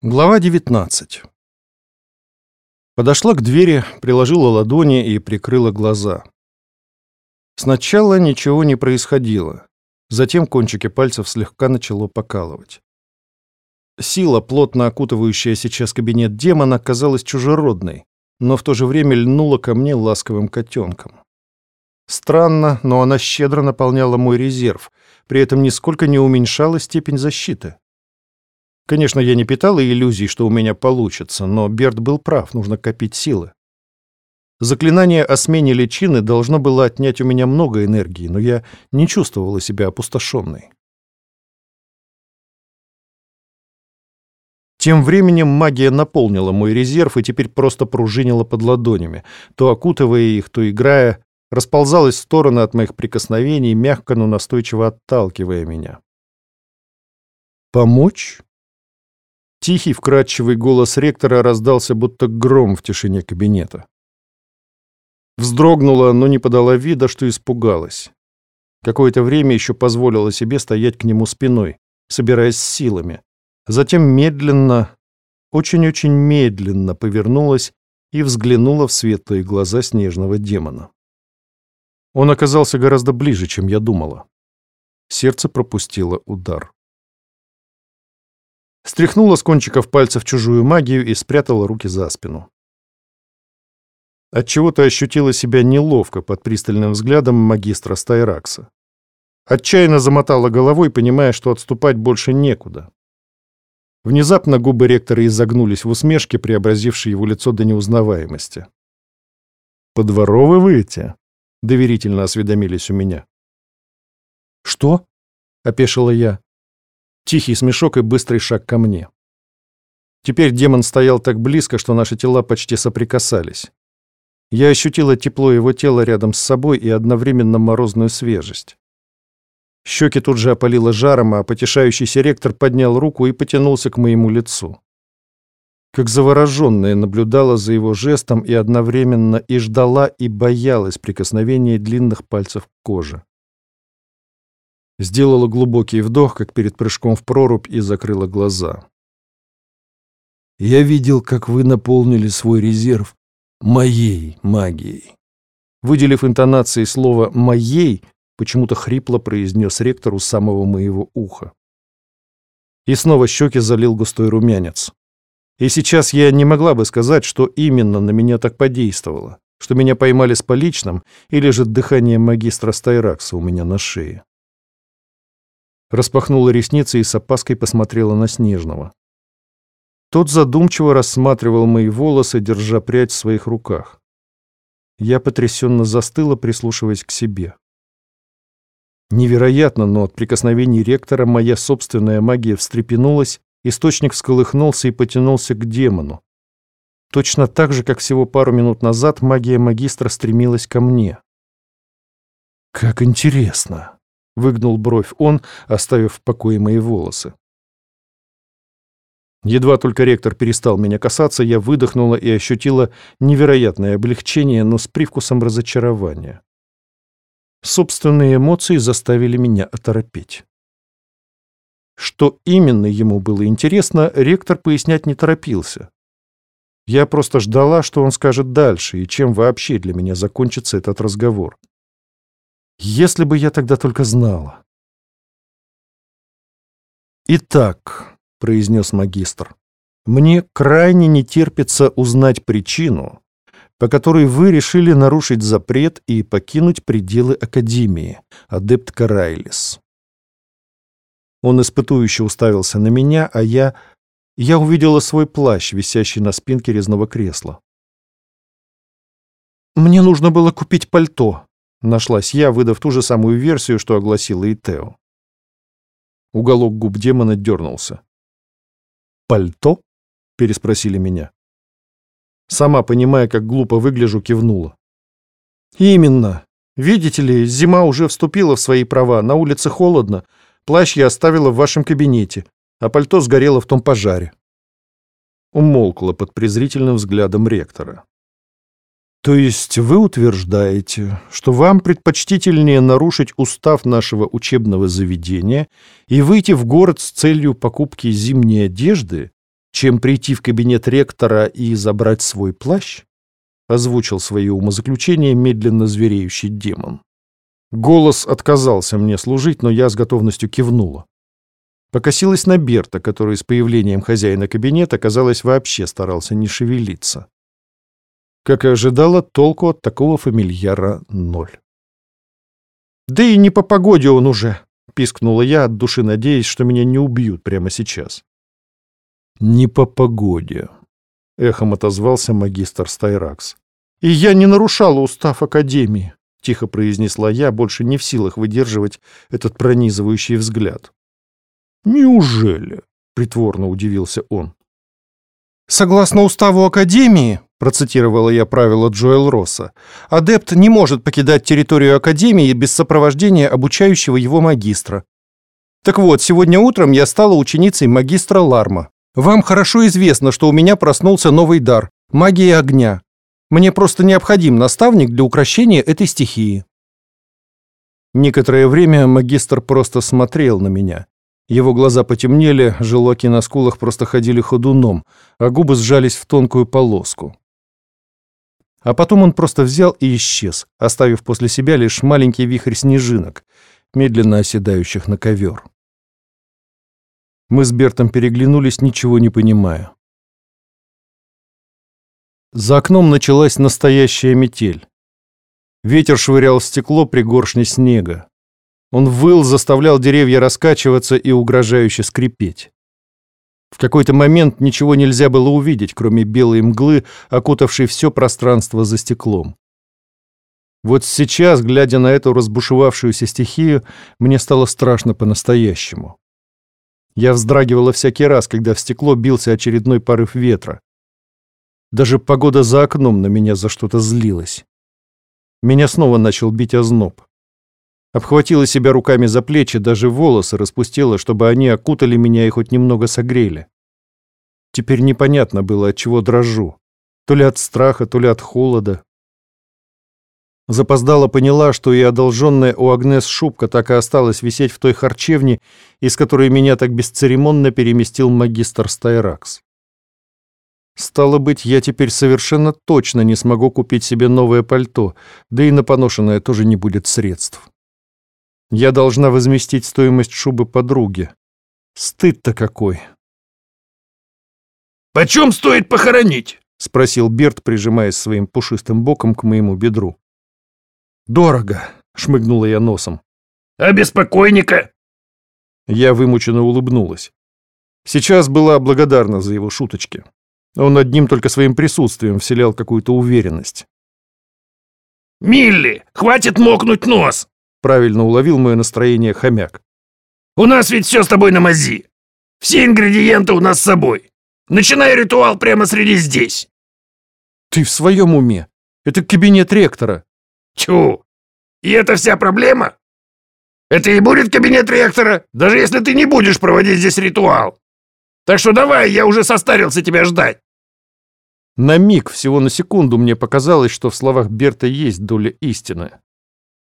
Глава 19 Подошла к двери, приложила ладони и прикрыла глаза. Сначала ничего не происходило. Затем кончики пальцев слегка начало покалывать. Сила, плотно окутывающая сейчас кабинет демона, казалась чужеродной, но в то же время льнула ко мне ласковым котенком. Странно, но она щедро наполняла мой резерв, при этом нисколько не уменьшала степень защиты. Конечно, я не питал иллюзий, что у меня получится, но Берт был прав, нужно копить силы. Заклинание о смене личины должно было отнять у меня много энергии, но я не чувствовала себя опустошенной. Тем временем магия наполнила мой резерв и теперь просто пружинила под ладонями, то окутывая их, то играя, расползалась в стороны от моих прикосновений, мягко, но настойчиво отталкивая меня. «Помочь?» Тихий, вкрадчивый голос ректора раздался, будто гром в тишине кабинета. Вздрогнула, но не подала вида, что испугалась. Какое-то время еще позволила себе стоять к нему спиной, собираясь с силами. Затем медленно, очень-очень медленно повернулась и взглянула в светлые глаза снежного демона. Он оказался гораздо ближе, чем я думала. Сердце пропустило удар стряхнула с кончиков пальцев чужую магию и спрятала руки за спину. Отчего-то ощутила себя неловко под пристальным взглядом магистра Стайракса. Отчаянно замотала головой, понимая, что отступать больше некуда. Внезапно губы ректора изогнулись в усмешке, преобразившей его лицо до неузнаваемости. «Подворовываете?» — доверительно осведомились у меня. «Что?» — опешила я. Тихий смешок и быстрый шаг ко мне. Теперь демон стоял так близко, что наши тела почти соприкасались. Я ощутила тепло его тела рядом с собой и одновременно морозную свежесть. Щеки тут же опалило жаром, а потешающийся ректор поднял руку и потянулся к моему лицу. Как завороженная наблюдала за его жестом и одновременно и ждала, и боялась прикосновения длинных пальцев к коже. Сделала глубокий вдох, как перед прыжком в прорубь, и закрыла глаза. «Я видел, как вы наполнили свой резерв моей магией». Выделив интонацией слова «моей», почему-то хрипло произнес ректор у самого моего уха. И снова щеки залил густой румянец. И сейчас я не могла бы сказать, что именно на меня так подействовало, что меня поймали с поличным или же дыхание магистра Стайракса у меня на шее распахнула ресницы и с опаской посмотрела на Снежного. Тот задумчиво рассматривал мои волосы, держа прядь в своих руках. Я потрясенно застыла, прислушиваясь к себе. Невероятно, но от прикосновений ректора моя собственная магия встрепенулась, источник всколыхнулся и потянулся к демону. Точно так же, как всего пару минут назад магия магистра стремилась ко мне. «Как интересно!» Выгнул бровь он, оставив в покое мои волосы. Едва только ректор перестал меня касаться, я выдохнула и ощутила невероятное облегчение, но с привкусом разочарования. Собственные эмоции заставили меня оторопеть. Что именно ему было интересно, ректор пояснять не торопился. Я просто ждала, что он скажет дальше, и чем вообще для меня закончится этот разговор. Если бы я тогда только знала. «Итак», — произнес магистр, — «мне крайне не терпится узнать причину, по которой вы решили нарушить запрет и покинуть пределы Академии, адепт Карайлис». Он испытующе уставился на меня, а я... Я увидела свой плащ, висящий на спинке резного кресла. «Мне нужно было купить пальто», Нашлась я, выдав ту же самую версию, что огласила и Тео. Уголок губ демона дернулся. «Пальто?» — переспросили меня. Сама, понимая, как глупо выгляжу, кивнула. «Именно. Видите ли, зима уже вступила в свои права, на улице холодно, плащ я оставила в вашем кабинете, а пальто сгорело в том пожаре». Умолкла под презрительным взглядом ректора. То есть вы утверждаете, что вам предпочтительнее нарушить устав нашего учебного заведения и выйти в город с целью покупки зимней одежды, чем прийти в кабинет ректора и забрать свой плащ? Озвучил свои умозаключения медленно звереющий демон. Голос отказался мне служить, но я с готовностью кивнула. Покосилась на Берта, который с появлением хозяина кабинета, казалось, вообще старался не шевелиться. Как и ожидала, толку от такого фамильяра ноль. «Да и не по погоде он уже!» — пискнула я, от души надеясь, что меня не убьют прямо сейчас. «Не по погоде», — эхом отозвался магистр Стайракс. «И я не нарушала устав Академии», — тихо произнесла я, больше не в силах выдерживать этот пронизывающий взгляд. «Неужели?» — притворно удивился он. «Согласно уставу Академии», — процитировала я правила Джоэл Росса, «адепт не может покидать территорию Академии без сопровождения обучающего его магистра. Так вот, сегодня утром я стала ученицей магистра Ларма. Вам хорошо известно, что у меня проснулся новый дар — магия огня. Мне просто необходим наставник для укрощения этой стихии». Некоторое время магистр просто смотрел на меня. Его глаза потемнели, желоки на скулах просто ходили ходуном, а губы сжались в тонкую полоску. А потом он просто взял и исчез, оставив после себя лишь маленький вихрь снежинок, медленно оседающих на ковер. Мы с Бертом переглянулись, ничего не понимая. За окном началась настоящая метель. Ветер швырял в стекло пригоршни снега. Он выл, заставлял деревья раскачиваться и угрожающе скрипеть. В какой-то момент ничего нельзя было увидеть, кроме белой мглы, окутавшей все пространство за стеклом. Вот сейчас, глядя на эту разбушевавшуюся стихию, мне стало страшно по-настоящему. Я вздрагивала всякий раз, когда в стекло бился очередной порыв ветра. Даже погода за окном на меня за что-то злилась. Меня снова начал бить озноб. Обхватила себя руками за плечи, даже волосы распустила, чтобы они окутали меня и хоть немного согрели. Теперь непонятно было, от чего дрожу. То ли от страха, то ли от холода. Запоздала поняла, что и одолженная у Агнес шубка так и осталась висеть в той харчевне, из которой меня так бесцеремонно переместил магистр Стайракс. Стало быть, я теперь совершенно точно не смогу купить себе новое пальто, да и на поношенное тоже не будет средств. Я должна возместить стоимость шубы подруги. Стыд-то какой. «Почем стоит похоронить?» — спросил Берт, прижимаясь своим пушистым боком к моему бедру. «Дорого», — шмыгнула я носом. «А беспокойника?» Я вымученно улыбнулась. Сейчас была благодарна за его шуточки. Он одним только своим присутствием вселял какую-то уверенность. «Милли, хватит мокнуть нос!» Правильно уловил мое настроение хомяк. «У нас ведь все с тобой на мази. Все ингредиенты у нас с собой. Начинай ритуал прямо среди здесь». «Ты в своем уме? Это кабинет ректора». «Тьфу! И это вся проблема? Это и будет кабинет ректора, даже если ты не будешь проводить здесь ритуал. Так что давай, я уже состарился тебя ждать». На миг, всего на секунду, мне показалось, что в словах Берта есть доля истины.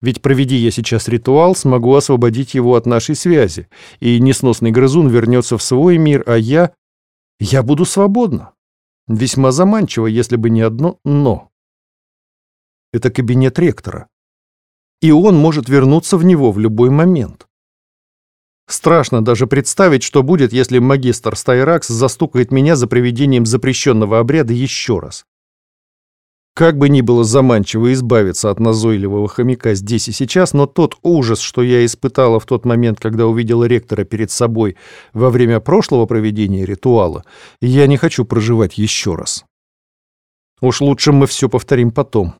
Ведь проведи я сейчас ритуал, смогу освободить его от нашей связи, и несносный грызун вернется в свой мир, а я... Я буду свободна. Весьма заманчиво, если бы не одно «но». Это кабинет ректора. И он может вернуться в него в любой момент. Страшно даже представить, что будет, если магистр Стайракс застукает меня за проведением запрещенного обряда еще раз. Как бы ни было заманчиво избавиться от назойливого хомяка здесь и сейчас, но тот ужас, что я испытала в тот момент, когда увидела ректора перед собой во время прошлого проведения ритуала, я не хочу проживать еще раз. Уж лучше мы все повторим потом,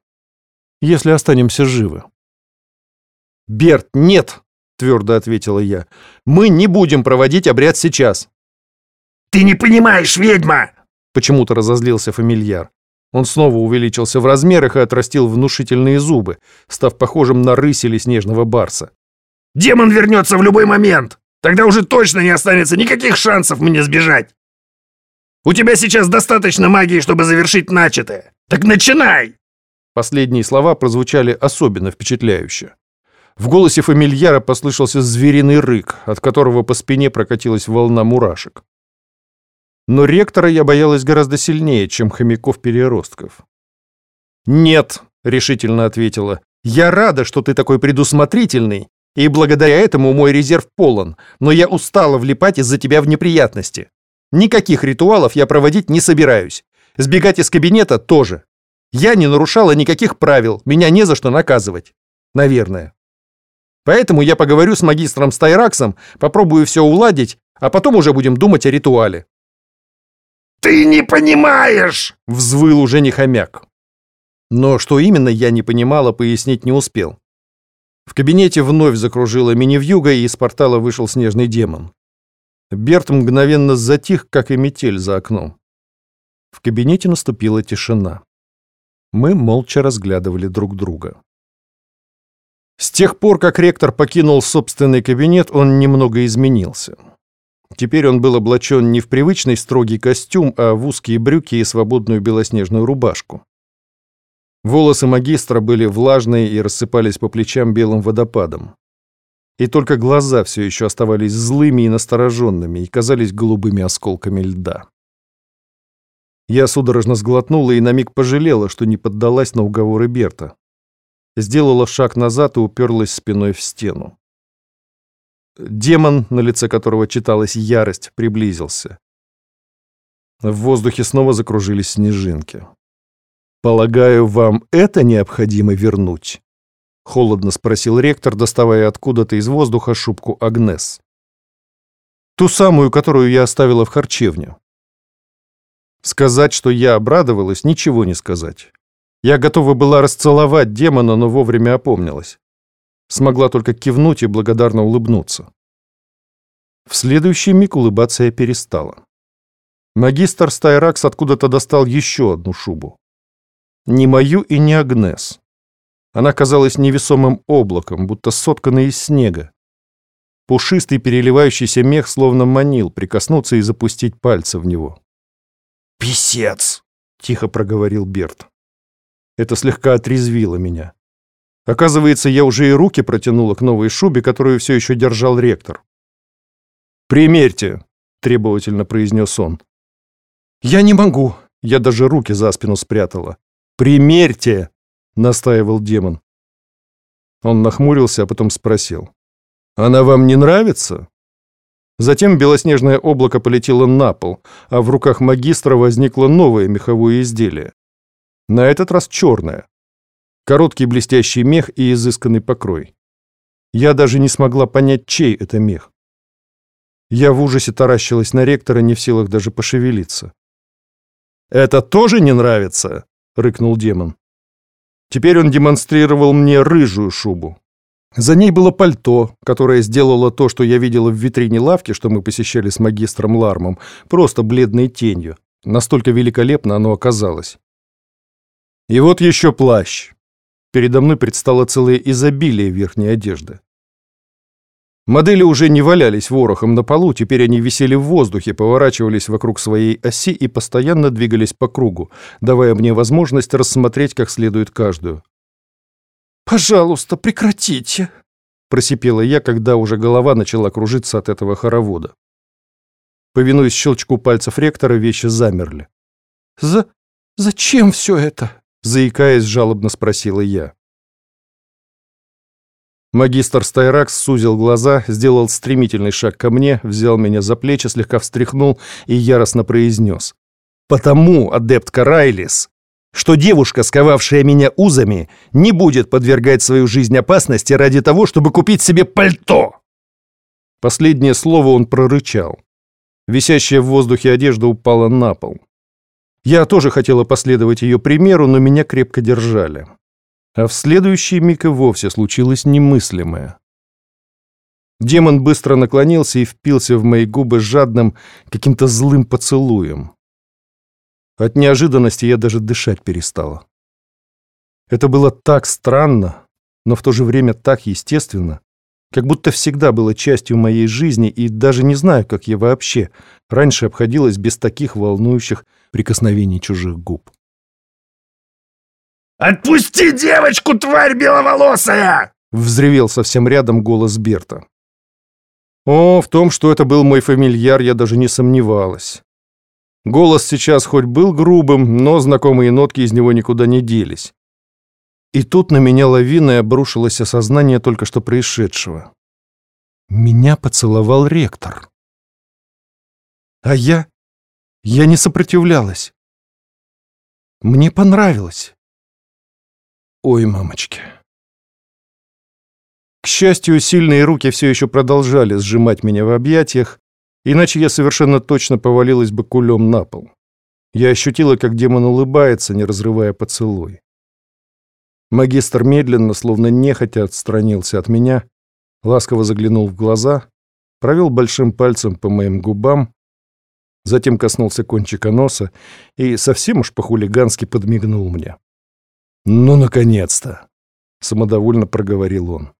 если останемся живы. «Берт, нет!» — твердо ответила я. «Мы не будем проводить обряд сейчас!» «Ты не понимаешь, ведьма!» — почему-то разозлился фамильяр. Он снова увеличился в размерах и отрастил внушительные зубы, став похожим на рысь или снежного барса. «Демон вернется в любой момент! Тогда уже точно не останется никаких шансов мне сбежать! У тебя сейчас достаточно магии, чтобы завершить начатое! Так начинай!» Последние слова прозвучали особенно впечатляюще. В голосе фамильяра послышался звериный рык, от которого по спине прокатилась волна мурашек. Но ректора я боялась гораздо сильнее, чем хомяков-переростков. «Нет», — решительно ответила, — «я рада, что ты такой предусмотрительный, и благодаря этому мой резерв полон, но я устала влипать из-за тебя в неприятности. Никаких ритуалов я проводить не собираюсь. Сбегать из кабинета тоже. Я не нарушала никаких правил, меня не за что наказывать. Наверное. Поэтому я поговорю с магистром Стайраксом, попробую все уладить, а потом уже будем думать о ритуале. «Ты не понимаешь!» — взвыл уже не хомяк. Но что именно я не понимала, пояснить не успел. В кабинете вновь закружила мини-вьюга, и из портала вышел снежный демон. Берт мгновенно затих, как и метель за окном. В кабинете наступила тишина. Мы молча разглядывали друг друга. С тех пор, как ректор покинул собственный кабинет, он немного изменился. Теперь он был облачен не в привычный строгий костюм, а в узкие брюки и свободную белоснежную рубашку. Волосы магистра были влажные и рассыпались по плечам белым водопадом. И только глаза все еще оставались злыми и настороженными и казались голубыми осколками льда. Я судорожно сглотнула и на миг пожалела, что не поддалась на уговоры Берта. Сделала шаг назад и уперлась спиной в стену. Демон, на лице которого читалась ярость, приблизился. В воздухе снова закружились снежинки. «Полагаю, вам это необходимо вернуть?» — холодно спросил ректор, доставая откуда-то из воздуха шубку Агнес. «Ту самую, которую я оставила в харчевне». Сказать, что я обрадовалась, ничего не сказать. Я готова была расцеловать демона, но вовремя опомнилась. Смогла только кивнуть и благодарно улыбнуться. В следующий миг улыбаться я перестала. Магистр Стайракс откуда-то достал еще одну шубу. Не мою и не Агнес. Она казалась невесомым облаком, будто сотканной из снега. Пушистый переливающийся мех словно манил прикоснуться и запустить пальцы в него. «Писец!» — тихо проговорил Берт. Это слегка отрезвило меня. Оказывается, я уже и руки протянула к новой шубе, которую все еще держал ректор. «Примерьте», — требовательно произнес он. «Я не могу», — я даже руки за спину спрятала. «Примерьте», — настаивал демон. Он нахмурился, а потом спросил. «Она вам не нравится?» Затем белоснежное облако полетело на пол, а в руках магистра возникло новое меховое изделие. На этот раз черное. Короткий блестящий мех и изысканный покрой. Я даже не смогла понять, чей это мех. Я в ужасе таращилась на ректора, не в силах даже пошевелиться. «Это тоже не нравится?» — рыкнул демон. Теперь он демонстрировал мне рыжую шубу. За ней было пальто, которое сделало то, что я видела в витрине лавки, что мы посещали с магистром Лармом, просто бледной тенью. Настолько великолепно оно оказалось. И вот еще плащ. Передо мной предстало целое изобилие верхней одежды. Модели уже не валялись ворохом на полу, теперь они висели в воздухе, поворачивались вокруг своей оси и постоянно двигались по кругу, давая мне возможность рассмотреть как следует каждую. «Пожалуйста, прекратите!» — просипела я, когда уже голова начала кружиться от этого хоровода. Повинуясь щелчку пальцев ректора, вещи замерли. «За... зачем все это?» Заикаясь, жалобно спросила я. Магистр Стайракс сузил глаза, сделал стремительный шаг ко мне, взял меня за плечи, слегка встряхнул и яростно произнес. «Потому, адепт Карайлис, что девушка, сковавшая меня узами, не будет подвергать свою жизнь опасности ради того, чтобы купить себе пальто!» Последнее слово он прорычал. Висящая в воздухе одежда упала на пол. Я тоже хотела последовать ее примеру, но меня крепко держали. А в следующий миг и вовсе случилось немыслимое. Демон быстро наклонился и впился в мои губы жадным, каким-то злым поцелуем. От неожиданности я даже дышать перестала. Это было так странно, но в то же время так естественно, как будто всегда было частью моей жизни, и даже не знаю, как я вообще раньше обходилась без таких волнующих прикосновений чужих губ. «Отпусти девочку, тварь беловолосая!» Взревел совсем рядом голос Берта. О, в том, что это был мой фамильяр, я даже не сомневалась. Голос сейчас хоть был грубым, но знакомые нотки из него никуда не делись. И тут на меня лавиной обрушилось осознание только что происшедшего. Меня поцеловал ректор. А я... Я не сопротивлялась. Мне понравилось. Ой, мамочки. К счастью, сильные руки все еще продолжали сжимать меня в объятиях, иначе я совершенно точно повалилась бы кулем на пол. Я ощутила, как демон улыбается, не разрывая поцелуй. Магистр медленно, словно нехотя отстранился от меня, ласково заглянул в глаза, провел большим пальцем по моим губам, затем коснулся кончика носа и совсем уж по-хулигански подмигнул мне. «Ну, наконец-то!» — самодовольно проговорил он.